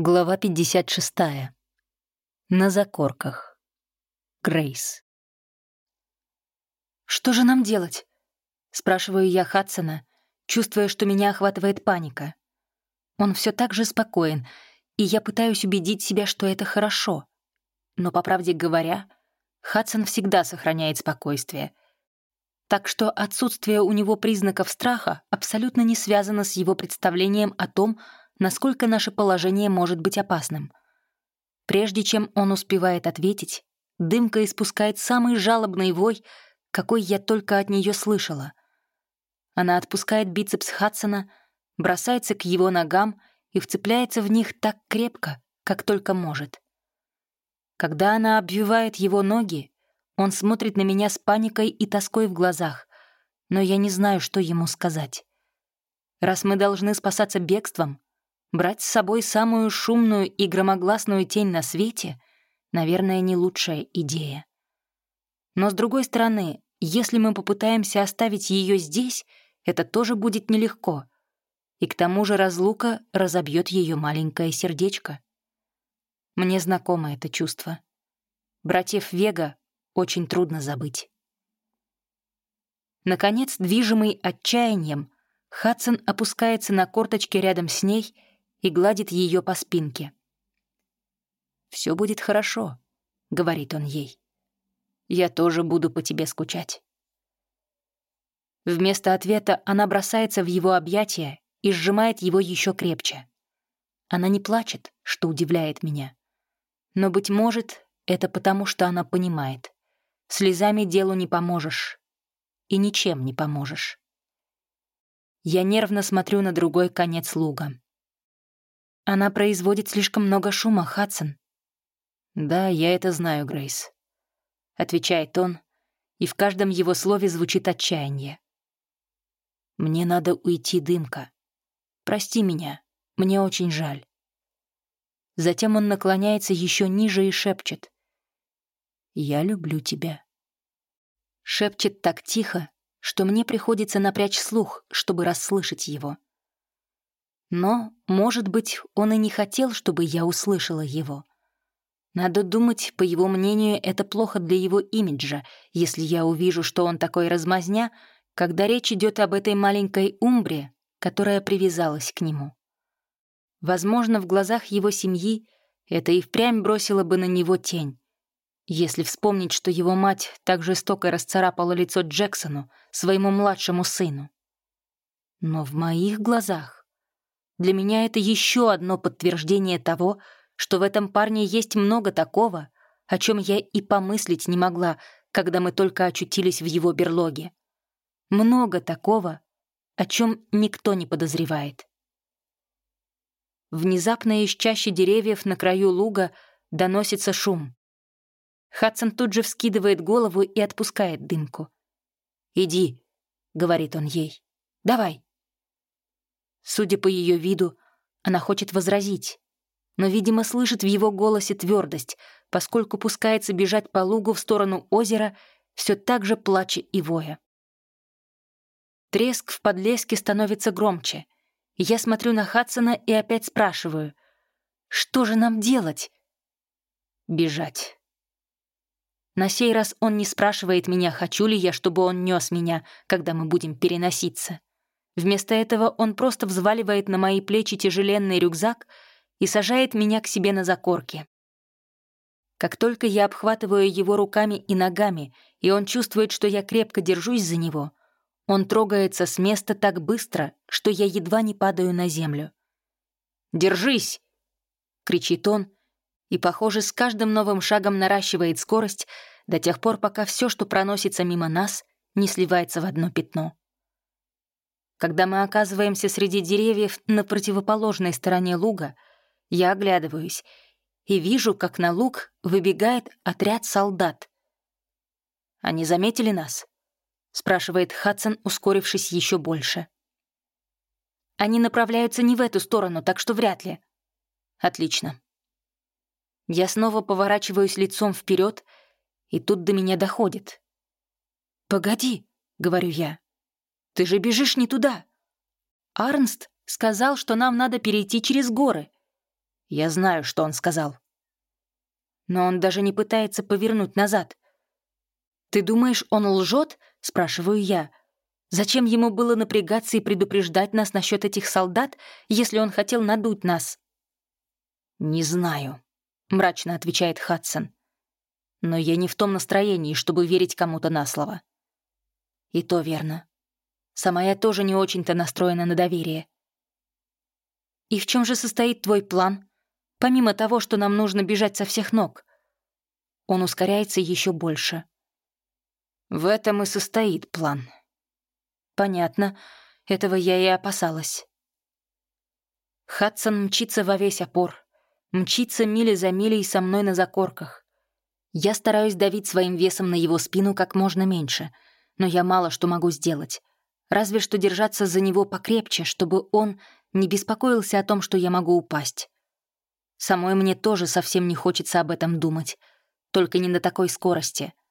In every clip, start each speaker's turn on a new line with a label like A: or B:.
A: Глава 56. На закорках. Грейс.
B: «Что же нам делать?» — спрашиваю я Хадсона, чувствуя, что меня охватывает паника. Он все так же спокоен, и я пытаюсь убедить себя, что это хорошо. Но, по правде говоря, Хадсон всегда сохраняет спокойствие. Так что отсутствие у него признаков страха абсолютно не связано с его представлением о том, насколько наше положение может быть опасным. Прежде чем он успевает ответить, дымка испускает самый жалобный вой, какой я только от нее слышала. Она отпускает бицепс Хадсона, бросается к его ногам и вцепляется в них так крепко, как только может. Когда она обвивает его ноги, он смотрит на меня с паникой и тоской в глазах, но я не знаю, что ему сказать. Раз мы должны спасаться бегством, Брать с собой самую шумную и громогласную тень на свете, наверное, не лучшая идея. Но, с другой стороны, если мы попытаемся оставить ее здесь, это тоже будет нелегко. И к тому же разлука разобьет ее маленькое сердечко. Мне знакомо это чувство. Братьев Вега очень трудно забыть. Наконец, движимый отчаянием, Хадсон опускается на корточки рядом с ней — и гладит ее по спинке. «Все будет хорошо», — говорит он ей. «Я тоже буду по тебе скучать». Вместо ответа она бросается в его объятия и сжимает его еще крепче. Она не плачет, что удивляет меня. Но, быть может, это потому, что она понимает. Слезами делу не поможешь. И ничем не поможешь. Я нервно смотрю на другой конец луга. Она производит слишком много шума, Хадсон. «Да, я это знаю, Грейс», — отвечает он, и в каждом его слове звучит отчаяние. «Мне надо уйти, дымка. Прости меня, мне очень жаль». Затем он наклоняется еще ниже и шепчет. «Я люблю тебя». Шепчет так тихо, что мне приходится напрячь слух, чтобы расслышать его. Но, может быть, он и не хотел, чтобы я услышала его. Надо думать, по его мнению, это плохо для его имиджа, если я увижу, что он такой размазня, когда речь идет об этой маленькой умбре, которая привязалась к нему. Возможно, в глазах его семьи это и впрямь бросило бы на него тень. Если вспомнить, что его мать так жестоко расцарапала лицо Джексону, своему младшему сыну. Но в моих глазах для меня это еще одно подтверждение того, что в этом парне есть много такого, о чем я и помыслить не могла, когда мы только очутились в его берлоге. Много такого, о чем никто не подозревает. Внезапно из чащи деревьев на краю луга доносится шум. Хадсон тут же вскидывает голову и отпускает дымку. «Иди», — говорит он ей, — «давай». Судя по ее виду, она хочет возразить, но, видимо, слышит в его голосе твердость, поскольку пускается бежать по лугу в сторону озера, все так же плача и воя. Треск в подлеске становится громче. Я смотрю на Хадсона и опять спрашиваю, что же нам делать? Бежать. На сей раз он не спрашивает меня, хочу ли я, чтобы он нес меня, когда мы будем переноситься. Вместо этого он просто взваливает на мои плечи тяжеленный рюкзак и сажает меня к себе на закорке. Как только я обхватываю его руками и ногами, и он чувствует, что я крепко держусь за него, он трогается с места так быстро, что я едва не падаю на землю. «Держись!» — кричит он, и, похоже, с каждым новым шагом наращивает скорость до тех пор, пока все, что проносится мимо нас, не сливается в одно пятно. Когда мы оказываемся среди деревьев на противоположной стороне луга, я оглядываюсь и вижу, как на луг выбегает отряд солдат. «Они заметили нас?» — спрашивает Хадсон, ускорившись еще больше. «Они направляются не в эту сторону, так что вряд ли». «Отлично». Я снова поворачиваюсь лицом вперед, и тут до меня доходит. «Погоди», — говорю я. Ты же бежишь не туда. Арнст сказал, что нам надо перейти через горы. Я знаю, что он сказал. Но он даже не пытается повернуть назад. «Ты думаешь, он лжет?» — спрашиваю я. «Зачем ему было напрягаться и предупреждать нас насчет этих солдат, если он хотел надуть нас?» «Не знаю», — мрачно отвечает Хадсон. «Но я не в том настроении, чтобы верить кому-то на слово». «И то верно. Сама я тоже не очень-то настроена на доверие». «И в чем же состоит твой план? Помимо того, что нам нужно бежать со всех ног?» Он ускоряется еще больше. В этом и состоит план. Понятно. Этого я и опасалась. Хадсон мчится во весь опор. Мчится мили за милей со мной на закорках. Я стараюсь давить своим весом на его спину как можно меньше, но я мало что могу сделать. Разве что держаться за него покрепче, чтобы он не беспокоился о том, что я могу упасть. Самой мне тоже совсем не хочется об этом думать, только не на такой скорости —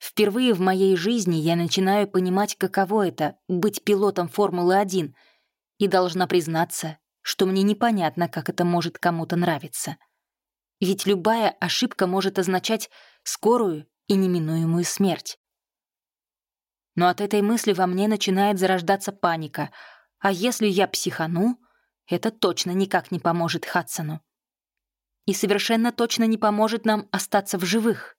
B: Впервые в моей жизни я начинаю понимать, каково это — быть пилотом Формулы-1, и должна признаться, что мне непонятно, как это может кому-то нравиться. Ведь любая ошибка может означать скорую и неминуемую смерть. Но от этой мысли во мне начинает зарождаться паника, а если я психану, это точно никак не поможет Хадсону. И совершенно точно не поможет нам остаться в живых.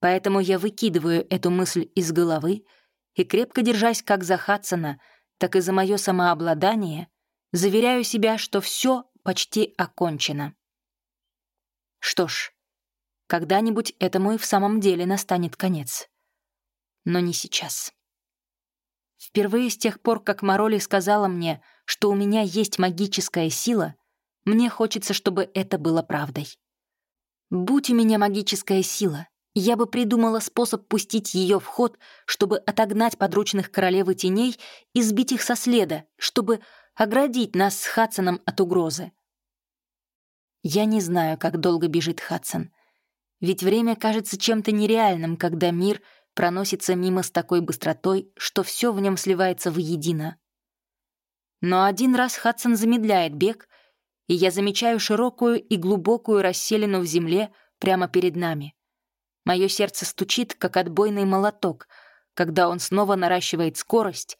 B: Поэтому я выкидываю эту мысль из головы и, крепко держась как за Хадсона, так и за мое самообладание, заверяю себя, что все почти окончено. Что ж, когда-нибудь этому и в самом деле настанет конец. Но не сейчас. Впервые с тех пор, как Мароли сказала мне, что у меня есть магическая сила, мне хочется, чтобы это было правдой. Будь у меня магическая сила, я бы придумала способ пустить ее в ход, чтобы отогнать подручных королевы теней и сбить их со следа, чтобы оградить нас с Хадсоном от угрозы. Я не знаю, как долго бежит Хадсон. Ведь время кажется чем-то нереальным, когда мир проносится мимо с такой быстротой, что все в нем сливается воедино. Но один раз Хадсон замедляет бег, и я замечаю широкую и глубокую расселину в земле прямо перед нами — Мое сердце стучит, как отбойный молоток, когда он снова наращивает скорость,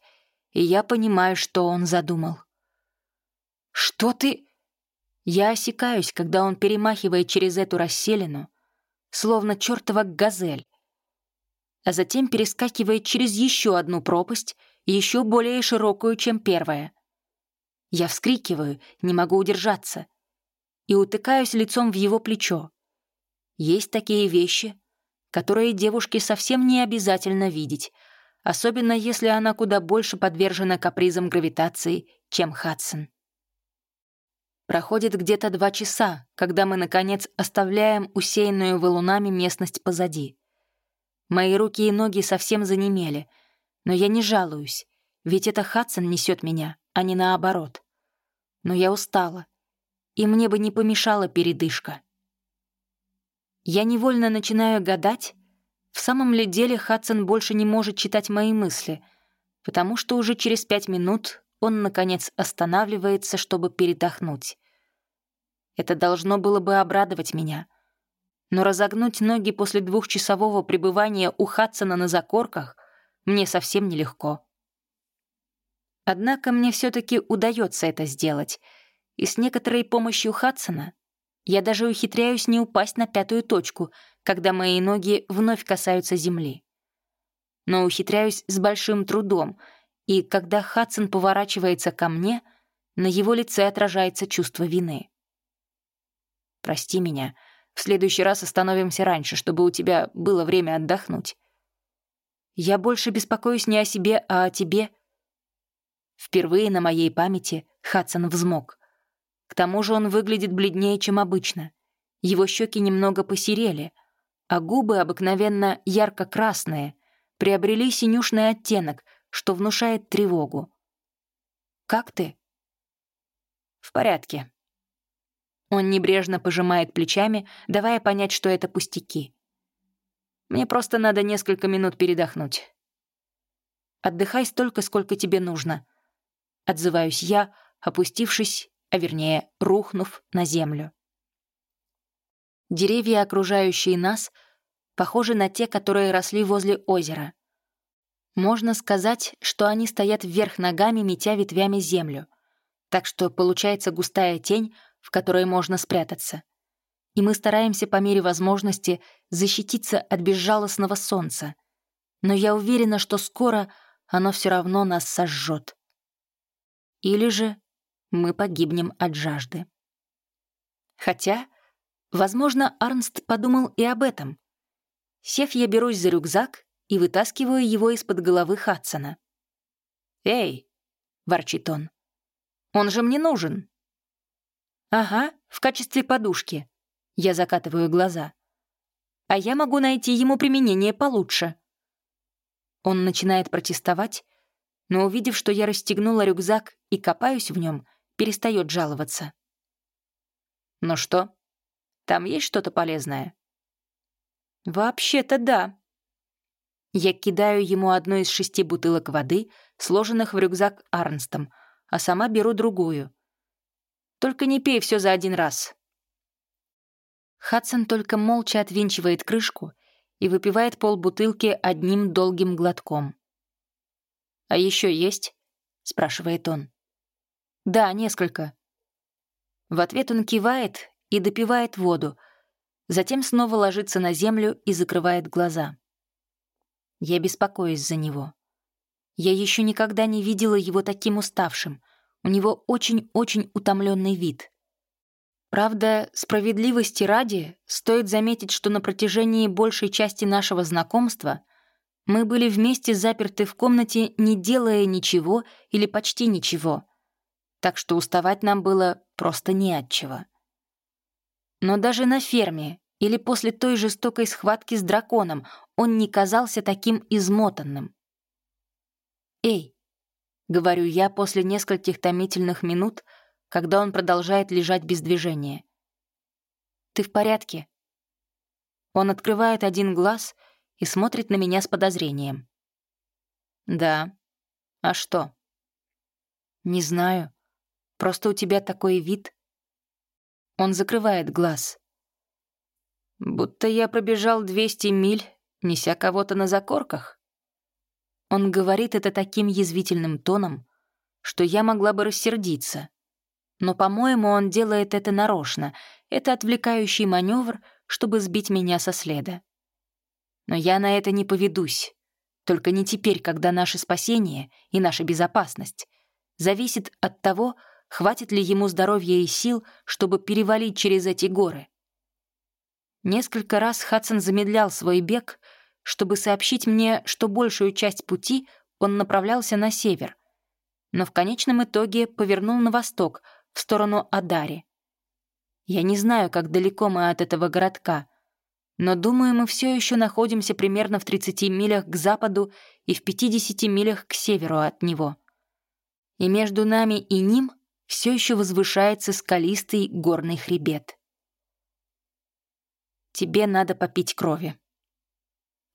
B: и я понимаю, что он задумал. «Что ты...» Я осекаюсь, когда он перемахивает через эту расселину, словно чертова газель, а затем перескакивает через еще одну пропасть, еще более широкую, чем первая. Я вскрикиваю, не могу удержаться, и утыкаюсь лицом в его плечо. Есть такие вещи, которые девушке совсем не обязательно видеть, особенно если она куда больше подвержена капризам гравитации, чем Хадсон. Проходит где-то два часа, когда мы, наконец, оставляем усеянную валунами местность позади. Мои руки и ноги совсем занемели, но я не жалуюсь, ведь это Хадсон несет меня, а не наоборот. Но я устала, и мне бы не помешала передышка. Я невольно начинаю гадать, в самом ли деле Хадсон больше не может читать мои мысли, потому что уже через пять минут он, наконец, останавливается, чтобы передохнуть. Это должно было бы обрадовать меня. Но разогнуть ноги после двухчасового пребывания у Хадсона на закорках мне совсем нелегко. Однако мне все таки удается это сделать, и с некоторой помощью Хадсона я даже ухитряюсь не упасть на пятую точку, когда мои ноги вновь касаются земли. Но ухитряюсь с большим трудом, и когда Хадсон поворачивается ко мне, на его лице отражается чувство вины. «Прости меня. В следующий раз остановимся раньше, чтобы у тебя было время отдохнуть. Я больше беспокоюсь не о себе, а о тебе». Впервые на моей памяти Хадсон взмок — к тому же он выглядит бледнее, чем обычно. Его щеки немного посерели, а губы, обыкновенно ярко-красные, приобрели синюшный оттенок, что внушает тревогу. «Как ты?» «В порядке». Он небрежно пожимает плечами, давая понять, что это пустяки. «Мне просто надо несколько минут передохнуть». «Отдыхай столько, сколько тебе нужно», — отзываюсь я, опустившись а вернее, рухнув на землю. Деревья, окружающие нас, похожи на те, которые росли возле озера. Можно сказать, что они стоят вверх ногами, метя ветвями землю. Так что получается густая тень, в которой можно спрятаться. И мы стараемся по мере возможности защититься от безжалостного солнца. Но я уверена, что скоро оно все равно нас сожжет. Или же мы погибнем от жажды. Хотя, возможно, Арнст подумал и об этом. Сев, я берусь за рюкзак и вытаскиваю его из-под головы Хадсона. «Эй!» — ворчит он. «Он же мне нужен!» «Ага, в качестве подушки». Я закатываю глаза. «А я могу найти ему применение получше». Он начинает протестовать, но, увидев, что я расстегнула рюкзак и копаюсь в нем, перестает жаловаться. «Ну что, там есть что-то полезное?» «Вообще-то да». Я кидаю ему одну из шести бутылок воды, сложенных в рюкзак Арнстом, а сама беру другую. «Только не пей все за один раз». Хадсон только молча отвинчивает крышку и выпивает полбутылки одним долгим глотком. «А еще есть?» — спрашивает он. «Да, несколько». В ответ он кивает и допивает воду, затем снова ложится на землю и закрывает глаза. Я беспокоюсь за него. Я еще никогда не видела его таким уставшим. У него очень-очень утомленный вид. Правда, справедливости ради, стоит заметить, что на протяжении большей части нашего знакомства мы были вместе заперты в комнате, не делая ничего или почти ничего — так что уставать нам было просто не от чего. Но даже на ферме или после той жестокой схватки с драконом он не казался таким измотанным. «Эй!» — говорю я после нескольких томительных минут, когда он продолжает лежать без движения. «Ты в порядке?» Он открывает один глаз и смотрит на меня с подозрением. «Да. А что?» «Не знаю. Просто у тебя такой вид». Он закрывает глаз. «Будто я пробежал 200 миль, неся кого-то на закорках». Он говорит это таким язвительным тоном, что я могла бы рассердиться. Но, по-моему, он делает это нарочно. Это отвлекающий маневр, чтобы сбить меня со следа. Но я на это не поведусь. Только не теперь, когда наше спасение и наша безопасность зависит от того, хватит ли ему здоровья и сил, чтобы перевалить через эти горы. Несколько раз Хадсон замедлял свой бег, чтобы сообщить мне, что большую часть пути он направлялся на север, но в конечном итоге повернул на восток, в сторону Адари. Я не знаю, как далеко мы от этого городка, но думаю, мы все еще находимся примерно в 30 милях к западу и в 50 милях к северу от него. И между нами и ним все еще возвышается скалистый горный хребет. Тебе надо попить крови.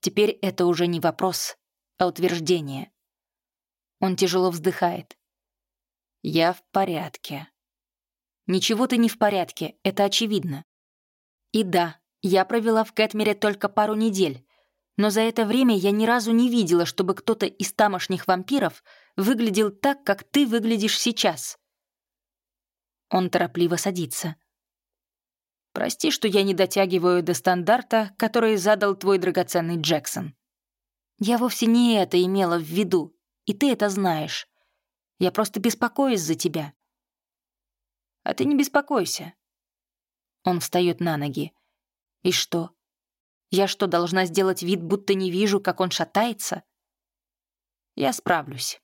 B: Теперь это уже не вопрос, а утверждение. Он тяжело вздыхает. Я в порядке. Ничего ты не в порядке, это очевидно. И да, я провела в Кэтмере только пару недель, но за это время я ни разу не видела, чтобы кто-то из тамошних вампиров выглядел так, как ты выглядишь сейчас. Он торопливо садится. «Прости, что я не дотягиваю до стандарта, который задал твой драгоценный Джексон. Я вовсе не это имела в виду, и ты это знаешь. Я просто беспокоюсь за тебя». «А ты не беспокойся». Он встает на ноги. «И что? Я что, должна сделать вид, будто не вижу, как он шатается?» «Я справлюсь».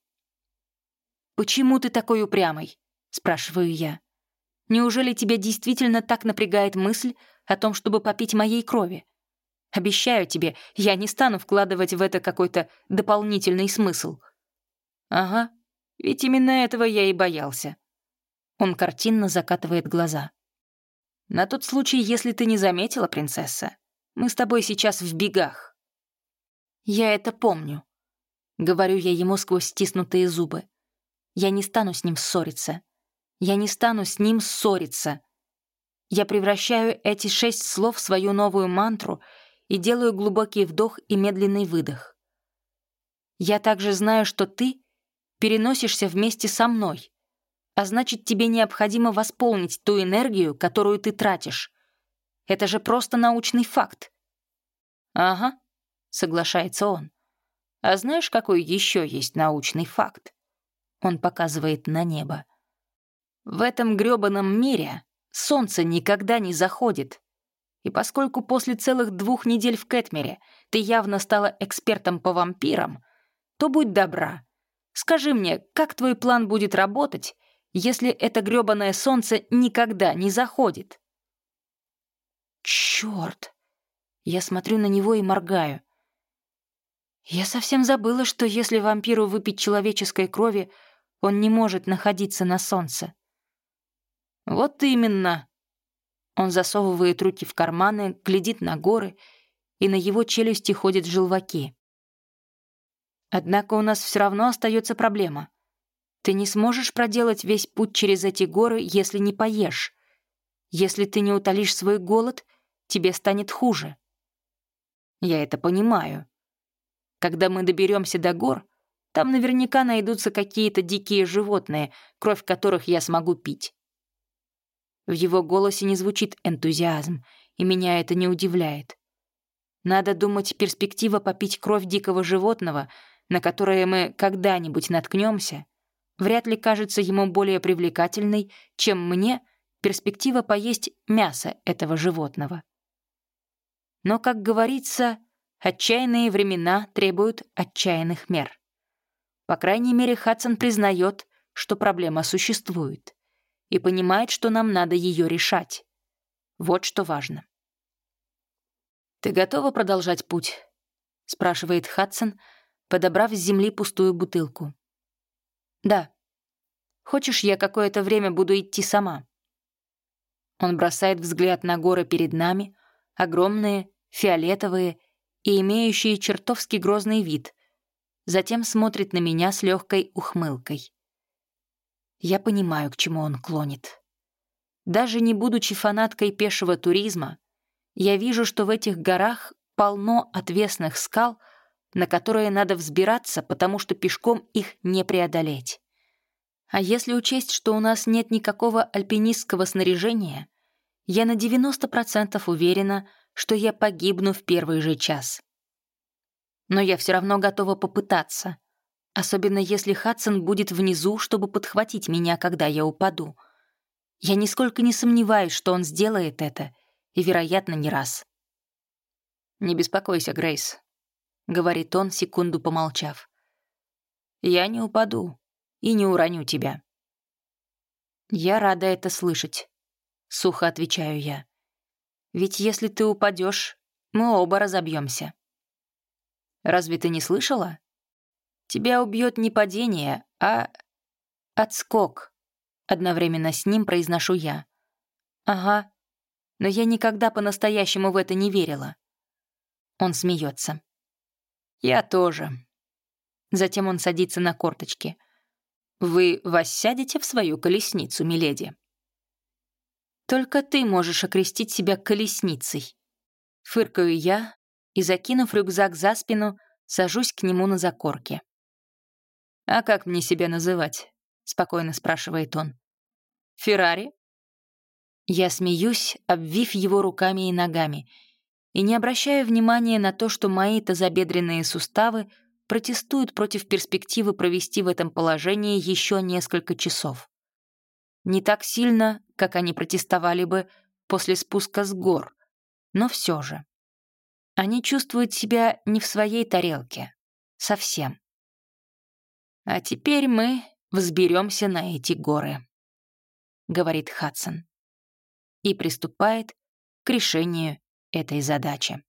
B: «Почему ты такой упрямый?» — спрашиваю я. Неужели тебя действительно так напрягает мысль о том, чтобы попить моей крови? Обещаю тебе, я не стану вкладывать в это какой-то дополнительный смысл. Ага, ведь именно этого я и боялся. Он картинно закатывает глаза. На тот случай, если ты не заметила, принцесса, мы с тобой сейчас в бегах. Я это помню. Говорю я ему сквозь стиснутые зубы. Я не стану с ним ссориться. Я не стану с ним ссориться. Я превращаю эти шесть слов в свою новую мантру и делаю глубокий вдох и медленный выдох. Я также знаю, что ты переносишься вместе со мной, а значит, тебе необходимо восполнить ту энергию, которую ты тратишь. Это же просто научный факт. «Ага», — соглашается он. «А знаешь, какой еще есть научный факт?» Он показывает на небо. «В этом грёбаном мире солнце никогда не заходит. И поскольку после целых двух недель в Кэтмере ты явно стала экспертом по вампирам, то будь добра. Скажи мне, как твой план будет работать, если это грёбаное солнце никогда не заходит?» «Чёрт!» Я смотрю на него и моргаю. Я совсем забыла, что если вампиру выпить человеческой крови, он не может находиться на солнце. «Вот именно!» Он засовывает руки в карманы, глядит на горы, и на его челюсти ходят желваки. Однако у нас все равно остается проблема. Ты не сможешь проделать весь путь через эти горы, если не поешь. Если ты не утолишь свой голод, тебе станет хуже. Я это понимаю. Когда мы доберемся до гор, там наверняка найдутся какие-то дикие животные, кровь которых я смогу пить. В его голосе не звучит энтузиазм, и меня это не удивляет. Надо думать, перспектива попить кровь дикого животного, на которое мы когда-нибудь наткнемся, вряд ли кажется ему более привлекательной, чем мне перспектива поесть мясо этого животного. Но, как говорится, отчаянные времена требуют отчаянных мер. По крайней мере, Хадсон признает, что проблема существует, и понимает, что нам надо ее решать. Вот что важно. «Ты готова продолжать путь?» — спрашивает Хадсон, подобрав с земли пустую бутылку. «Да. Хочешь, я какое-то время буду идти сама?» Он бросает взгляд на горы перед нами, огромные, фиолетовые и имеющие чертовски грозный вид. Затем смотрит на меня с легкой ухмылкой. Я понимаю, к чему он клонит. Даже не будучи фанаткой пешего туризма, я вижу, что в этих горах полно отвесных скал, на которые надо взбираться, потому что пешком их не преодолеть. А если учесть, что у нас нет никакого альпинистского снаряжения, я на 90% уверена, что я погибну в первый же час. Но я все равно готова попытаться, особенно если Хадсон будет внизу, чтобы подхватить меня, когда я упаду. Я нисколько не сомневаюсь, что он сделает это, и, вероятно, не раз. «Не беспокойся, Грейс», — говорит он, секунду помолчав. «Я не упаду и не уроню тебя». «Я рада это слышать», — сухо отвечаю я. Ведь если ты упадешь, мы оба разобьемся. Разве ты не слышала? Тебя убьет не падение, а отскок. Одновременно с ним произношу я. Ага, но я никогда по-настоящему в это не верила. Он смеется. Я тоже. Затем он садится на корточки. Вы воссядете в свою колесницу, миледи. Только ты можешь окрестить себя колесницей. Фыркаю я и, закинув рюкзак за спину, сажусь к нему на закорке. «А как мне себя называть?» — спокойно спрашивает он. «Феррари?» Я смеюсь, обвив его руками и ногами, и не обращаю внимания на то, что мои тазобедренные суставы протестуют против перспективы провести в этом положении еще несколько часов. Не так сильно, как они протестовали бы после спуска с гор, но все же. Они чувствуют себя не в своей тарелке. Совсем. А теперь мы взберемся на эти горы, говорит Хадсон. И приступает к решению этой задачи.